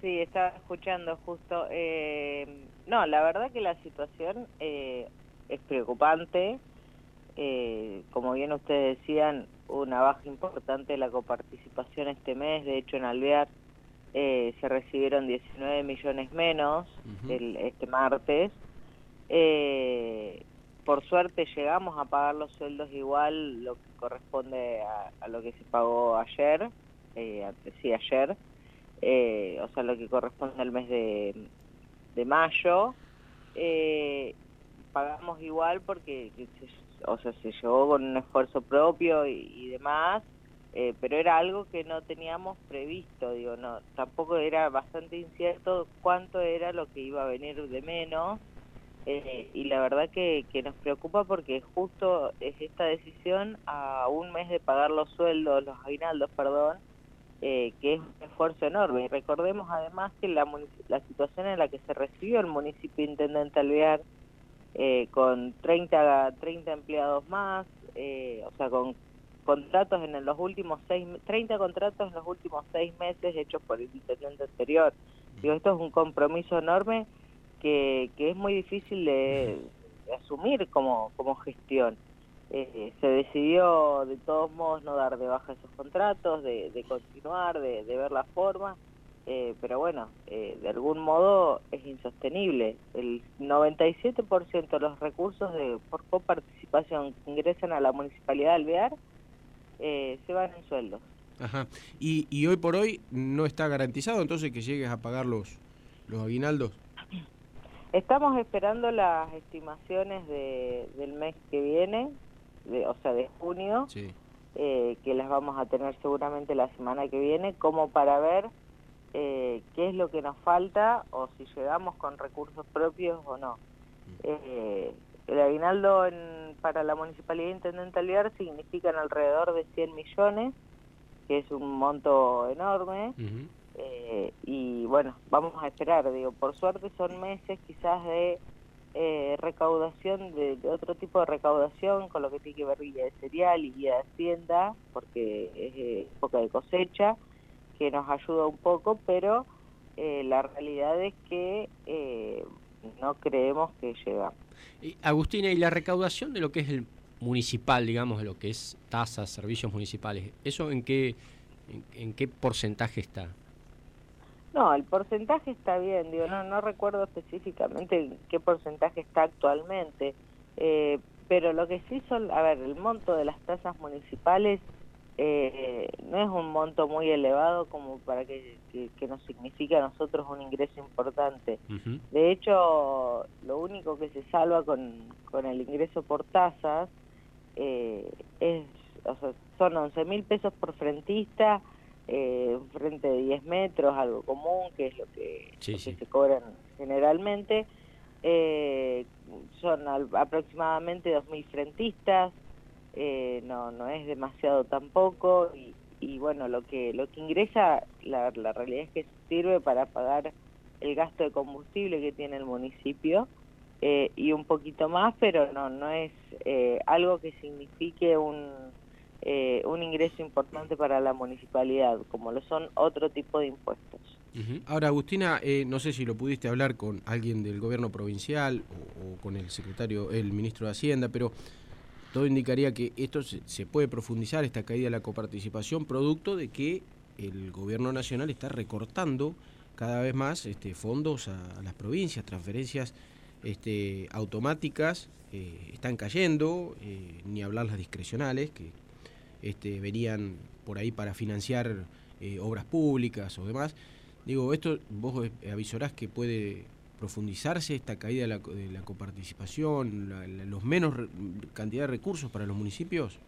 Sí, estaba escuchando justo. Eh, no, la verdad que la situación eh, es preocupante. Eh, como bien ustedes decían, una baja importante de la coparticipación este mes. De hecho, en Alvear eh, se recibieron 19 millones menos el, este martes. Eh, por suerte llegamos a pagar los sueldos igual, lo que corresponde a, lo que se pagó ayer, eh, sí, ayer, eh, o sea, lo que corresponde al mes de, mayo. Eh, pagamos igual porque o sea, se llevó con un esfuerzo propio y, demás, eh, pero era algo que no teníamos previsto, digo, no, tampoco era bastante incierto cuánto era lo que iba a venir de menos, eh, y la verdad que, que nos preocupa porque justo es esta decisión a un mes de pagar los sueldos, los aguinaldos, perdón, eh, que es un esfuerzo enorme. Y recordemos además que la, la situación en la que se recibió el municipio intendente Alvear, eh, con 30, 30 empleados más, eh, o sea, con contratos en los últimos seis, 30 contratos en los últimos seis meses hechos por el intendente anterior. Digo, esto es un compromiso enorme que, que es muy difícil de, asumir como, como gestión. Eh, se decidió de todos modos no dar de baja esos contratos, de, de continuar, de, de ver la forma eh, pero bueno, eh, de algún modo es insostenible. El 97% de los recursos de, por coparticipación que ingresan a la Municipalidad de Alvear eh, se van en sueldos. Ajá. Y, y hoy por hoy no está garantizado entonces que llegues a pagar los, los aguinaldos. Estamos esperando las estimaciones de, del mes que viene, de, o sea, de junio, que las vamos a tener seguramente la semana que viene, como para ver eh, qué es lo que nos falta o si llegamos con recursos propios o no. Eh, el aguinaldo en, para la Municipalidad Intendente Alvear significan alrededor de 100 millones, que es un monto enorme. eh, y bueno, vamos a esperar, digo, por suerte son meses quizás de eh, recaudación, de, otro tipo de recaudación, con lo que tiene que ver guía de cereal y guía de hacienda, porque es eh, época de cosecha que nos ayuda un poco, pero eh, la realidad es que eh, no creemos que llega. Agustina, ¿y la recaudación de lo que es el municipal, digamos, de lo que es tasas, servicios municipales, eso en qué, en qué porcentaje está? No, el porcentaje está bien, digo, no, no recuerdo específicamente en qué porcentaje está actualmente, eh, pero lo que sí son, a ver, el monto de las tasas municipales eh, no es un monto muy elevado como para que, que, que nos signifique a nosotros un ingreso importante. Uh -huh. De hecho, lo único que se salva con, con el ingreso por tasas eh, es, o sea, son 11 mil pesos por frentista, eh, frente de 10 metros, algo común, que es lo que, sí, lo que sí. se cobran generalmente. Eh, son al, aproximadamente 2.000 frentistas, eh, no no es demasiado tampoco y, y, bueno lo que lo que ingresa la, la realidad es que sirve para pagar el gasto de combustible que tiene el municipio eh, y un poquito más pero no no es eh, algo que signifique un eh, un ingreso importante para la municipalidad como lo son otro tipo de impuestos. Ahora, Agustina, eh, no sé si lo pudiste hablar con alguien del gobierno provincial o, o con el secretario, el ministro de Hacienda, pero todo indicaría que esto se, se, puede profundizar, esta caída de la coparticipación, producto de que el gobierno nacional está recortando cada vez más este, fondos a, a las provincias, transferencias este, automáticas eh, están cayendo, eh, ni hablar las discrecionales, que este, venían por ahí para financiar eh, obras públicas o demás. Digo, esto vos avisorás que puede profundizarse esta caída de la, de la coparticipación, la, la, los menos cantidad de recursos para los municipios?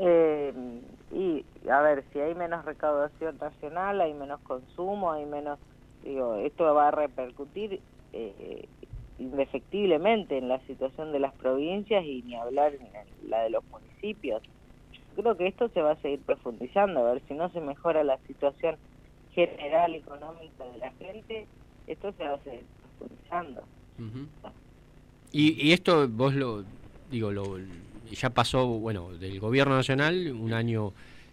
Eh, y a ver, si hay menos recaudación nacional, hay menos consumo, hay menos, digo, esto va a repercutir eh, indefectiblemente en la situación de las provincias y ni hablar en la de los municipios. Yo creo que esto se va a seguir profundizando, a ver si no se mejora la situación general económica de la gente, esto se va a seguir profundizando. Y, y, esto vos lo, digo, lo, ya pasó, bueno, del gobierno nacional, un año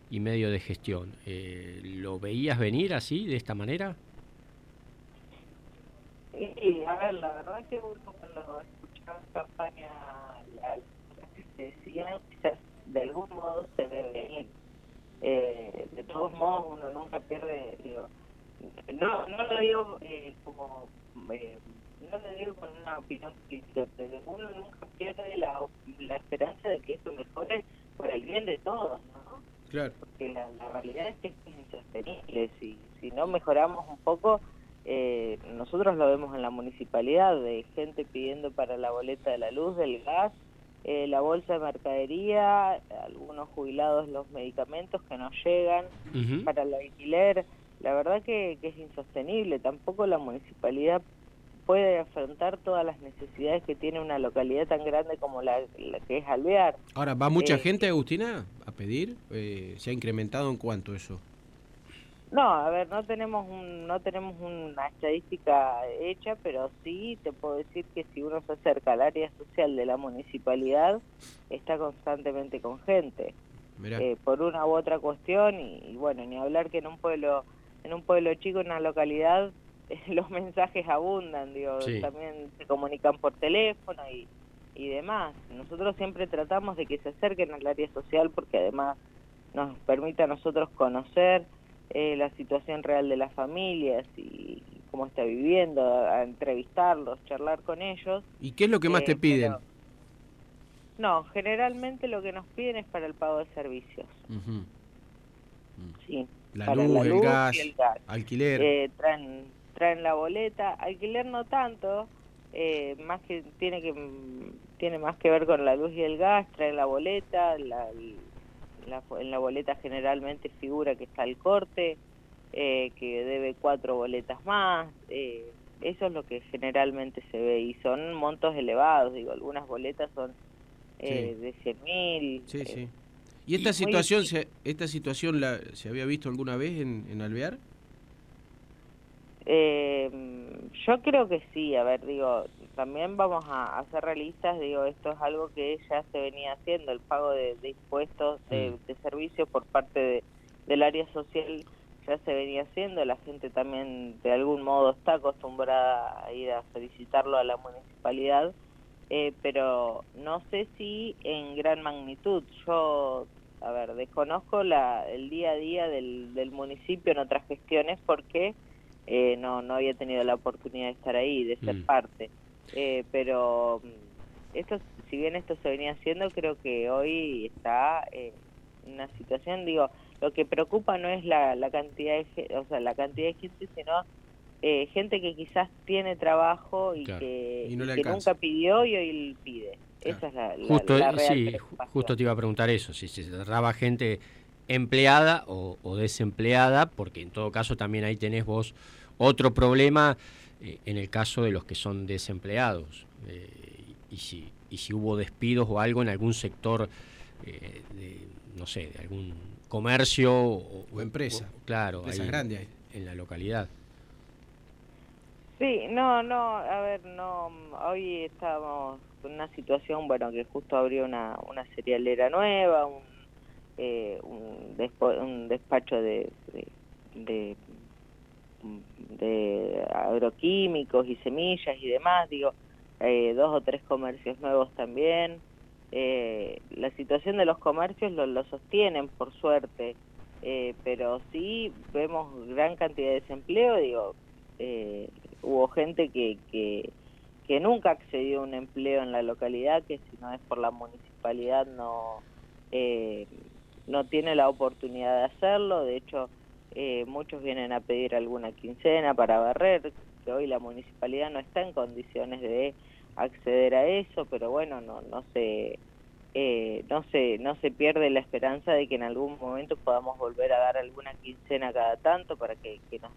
y medio de gestión. Eh, ¿Lo veías venir así, de esta manera? Sí, a ver, la verdad que uno cuando escuchaba campaña, las que se decían, quizás de algún modo se venir. Eh, de todos modos, uno nunca pierde, digo, no, no lo digo eh, como, eh, no lo digo con una opinión política, pero uno nunca pierde la, la esperanza de que esto mejore por el bien de todos, ¿no? Claro. Porque la, la realidad es que esto es insostenible, si, si no mejoramos un poco, eh, nosotros lo vemos en la municipalidad, de gente pidiendo para la boleta de la luz, del gas, eh, la bolsa de mercadería, algunos jubilados los medicamentos que no llegan para el alquiler. La verdad que, que es insostenible. Tampoco la municipalidad puede afrontar todas las necesidades que tiene una localidad tan grande como la, la que es Alvear. Ahora, ¿va mucha Eh, gente, Agustina, a pedir? Eh, ¿Se ha incrementado en cuánto eso? No, a ver, no tenemos un, no tenemos una estadística hecha, pero sí te puedo decir que si uno se acerca al área social de la municipalidad, está constantemente con gente, eh, por una u otra cuestión, y, y bueno, ni hablar que en un pueblo, en un pueblo chico, en una localidad, los mensajes abundan, digo, Sí. también se comunican por teléfono y, y demás. Nosotros siempre tratamos de que se acerquen al área social porque además nos permite a nosotros conocer eh, la situación real de las familias y cómo está viviendo, a, a entrevistarlos, charlar con ellos. ¿Y qué es lo que más Eh, te piden? pero- No, generalmente lo que nos piden es para el pago de servicios. Ujú. Sí, La para luz, la el luz gas, y el gas. alquiler. Eh, traen, traen la boleta, alquiler no tanto, eh, más que tiene que tiene más que ver con la luz y el gas, traen la boleta, la, la- en la boleta generalmente figura que está el corte, eh, que debe cuatro boletas más, eh, eso es lo que generalmente se ve y son montos elevados, digo, algunas boletas son eh, Sí. de 100 mil. sí, eh, sí. ¿Y esta situación, se, esta situación la, se había visto alguna vez en, en Alvear? Eh, yo creo que sí, a ver, digo, también vamos a, a ser realistas, digo, esto es algo que ya se venía haciendo, el pago de, de impuestos de, de servicios por parte de- del área social ya se venía haciendo, la gente también de algún modo está acostumbrada a ir a solicitarlo a la municipalidad, eh, pero no sé si en gran magnitud. Yo, a ver, desconozco la, el día a día del, del municipio en otras gestiones porque eh, no, no había tenido la oportunidad de estar ahí, de ser Mm. parte. Eh, pero mm, esto, si bien esto se venía haciendo, creo que hoy está eh, en una situación, digo, lo que preocupa no es la, la cantidad de o sea, la cantidad de gente, sino eh, gente que quizás tiene trabajo y Claro, que, y no le que alcanza. nunca pidió y hoy pide. Claro. Esa es la, la- Justo, la real sí, justo te iba a preguntar eso, si se cerraba gente empleada o, o desempleada, porque en todo caso también ahí tenés vos otro problema eh, en el caso de los que son desempleados. eh, y, si, y si hubo despidos o algo en algún sector, eh, de, no sé, de algún comercio o, O empresa. o- claro, ahí. en la localidad. Sí, no, no, a ver, no, hoy estamos con una situación, bueno, que justo abrió una, una cerealera nueva, un, eh, un, despo- un despacho de, de, de, de agroquímicos y semillas y demás, digo, eh, dos o tres comercios nuevos también. Eh, la situación de los comercios lo, lo sostienen, por suerte, eh, pero sí vemos gran cantidad de desempleo, digo, eh, hubo gente que, que, que nunca accedió a un empleo en la localidad, que si no es por la municipalidad no, eh, no tiene la oportunidad de hacerlo, de hecho eh, muchos vienen a pedir alguna quincena para barrer, que hoy la municipalidad no está en condiciones de acceder a eso, pero bueno, no, no se... Eh, no se no se pierde la esperanza de que en algún momento podamos volver a dar alguna quincena cada tanto para que, que nos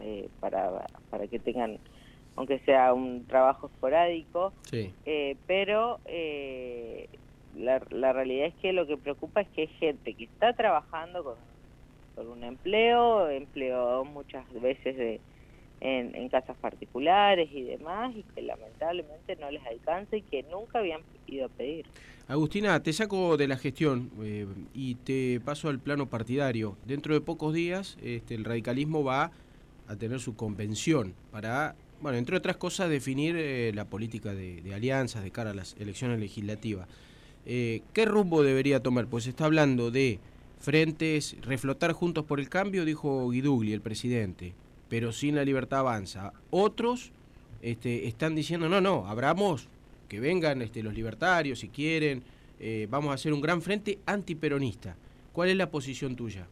eh, para, para que tengan, aunque sea un trabajo esporádico, Sí. eh, pero eh, la, la realidad es que lo que preocupa es que hay gente que está trabajando con, con un empleo, empleo muchas veces de, en, casas particulares y demás, y que lamentablemente no les alcanza y que nunca habían ido a pedir. Agustina, te saco de la gestión eh, y te paso al plano partidario. Dentro de pocos días este, el radicalismo va a tener su convención para, bueno, entre otras cosas, definir eh, la política de, alianzas de cara a las elecciones legislativas. Eh, ¿Qué rumbo debería tomar? Pues está hablando de frentes, reflotar juntos por el cambio, dijo Guidugli, el presidente pero sin la libertad avanza. Otros este, están diciendo, no, no, abramos, que vengan este, los libertarios si quieren, eh, vamos a hacer un gran frente antiperonista. ¿Cuál es la posición tuya?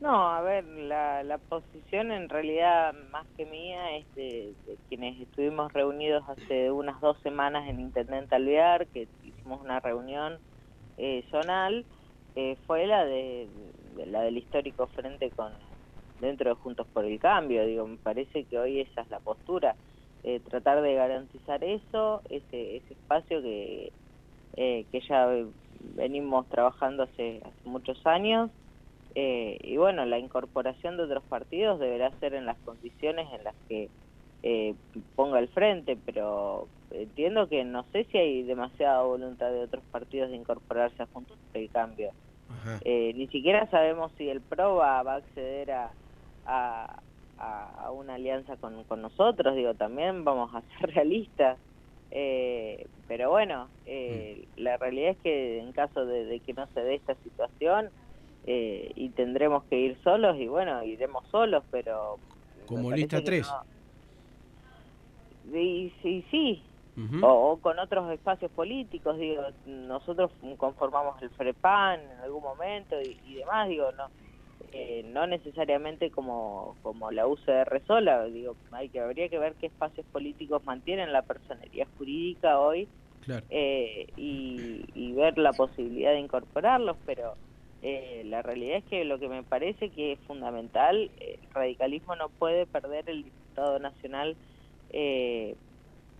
No, a ver, la, la posición en realidad más que mía es de, quienes estuvimos reunidos hace unas dos semanas en Intendente Alvear, que hicimos una reunión eh, zonal, eh, fue la de, la del histórico frente con dentro de Juntos por el Cambio. Digo, me parece que hoy esa es la postura, eh, tratar de garantizar eso, ese, ese espacio que, eh, que ya venimos trabajando hace, muchos años. Eh, y bueno, la incorporación de otros partidos deberá ser en las condiciones en las que ponga el frente, pero entiendo que no sé si hay demasiada voluntad de otros partidos de incorporarse a Juntos por el Cambio. ni siquiera sabemos si el PRO va a acceder a, a, a, una alianza con, con, nosotros, digo, también vamos a ser realistas. Eh, pero bueno, eh, mm. la realidad es que en caso de, que no se dé esta situación eh, y tendremos que ir solos, y bueno, iremos solos, pero... Como lista 3. Sí, sí, o, con otros espacios políticos, digo, nosotros conformamos el FREPAN en algún momento y, y demás, digo, no eh, no necesariamente como, como la UCR sola, digo, hay que habría que ver qué espacios políticos mantienen la personería jurídica hoy eh, y, ver la posibilidad de incorporarlos, pero eh, la realidad es que lo que me parece que es fundamental, el radicalismo no puede perder el diputado nacional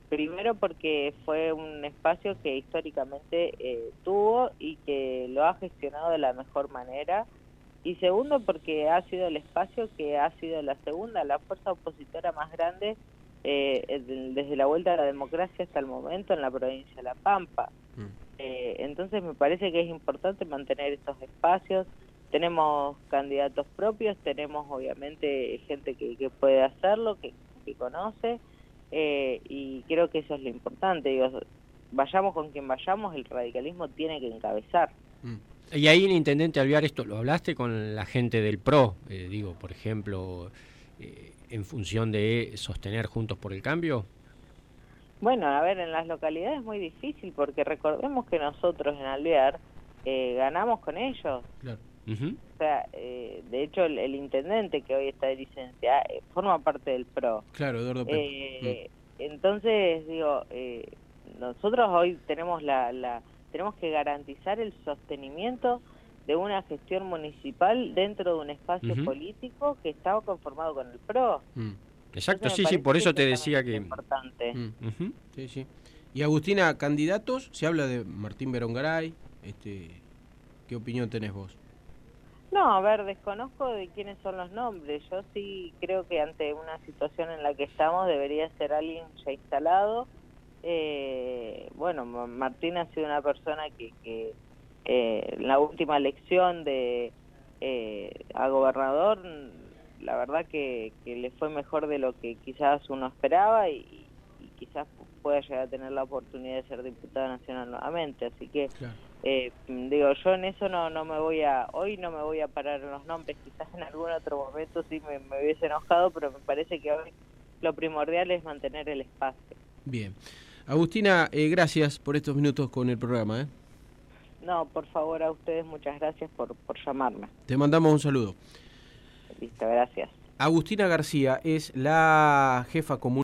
primero porque fue un espacio que históricamente tuvo y que lo ha gestionado de la mejor manera y segundo porque ha sido el espacio que ha sido la segunda, la fuerza opositora más grande eh, desde la vuelta a la democracia hasta el momento en la provincia de La Pampa. Mm. Eh, entonces me parece que es importante mantener estos espacios. Tenemos candidatos propios, tenemos obviamente gente que, que puede hacerlo, que, que conoce, eh, y creo que eso es lo importante. Digo, vayamos con quien vayamos, el radicalismo tiene que encabezar. Mm. Y ahí el intendente Alvear, esto lo hablaste con la gente del PRO, eh, digo, por ejemplo, eh, en función de sostener Juntos por el Cambio. Bueno, a ver, en las localidades es muy difícil porque recordemos que nosotros en Alvear eh, ganamos con ellos. Claro. O sea, de hecho el, intendente que hoy está de licencia forma parte del PRO. Claro, Eduardo mm. Entonces, digo, nosotros hoy tenemos la, la tenemos que garantizar el sostenimiento de una gestión municipal dentro de un espacio político que estaba conformado con el PRO. Mm. Exacto, sí, sí, por eso te decía que... Importante. Mm. Sí, sí. Y Agustina, candidatos, se habla de Martín Berongaray, este, ¿qué opinión tenés vos? No, a ver, desconozco de quiénes son los nombres. Yo sí creo que ante una situación en la que estamos debería ser alguien ya instalado, eh, bueno, Martín ha sido una persona que, que eh, en la última elección de eh, a gobernador, la verdad que, que, le fue mejor de lo que quizás uno esperaba y, quizás pueda llegar a tener la oportunidad de ser diputado nacional nuevamente. Así que, eh, digo, yo en eso no, no me voy a, hoy no me voy a parar en los nombres, quizás en algún otro momento sí me, me hubiese enojado, pero me parece que hoy lo primordial es mantener el espacio. Bien. Agustina, eh, gracias por estos minutos con el programa. ¿eh? No, por favor, a ustedes muchas gracias por, por llamarme. Te mandamos un saludo. Listo, gracias. Agustina García es la jefa común.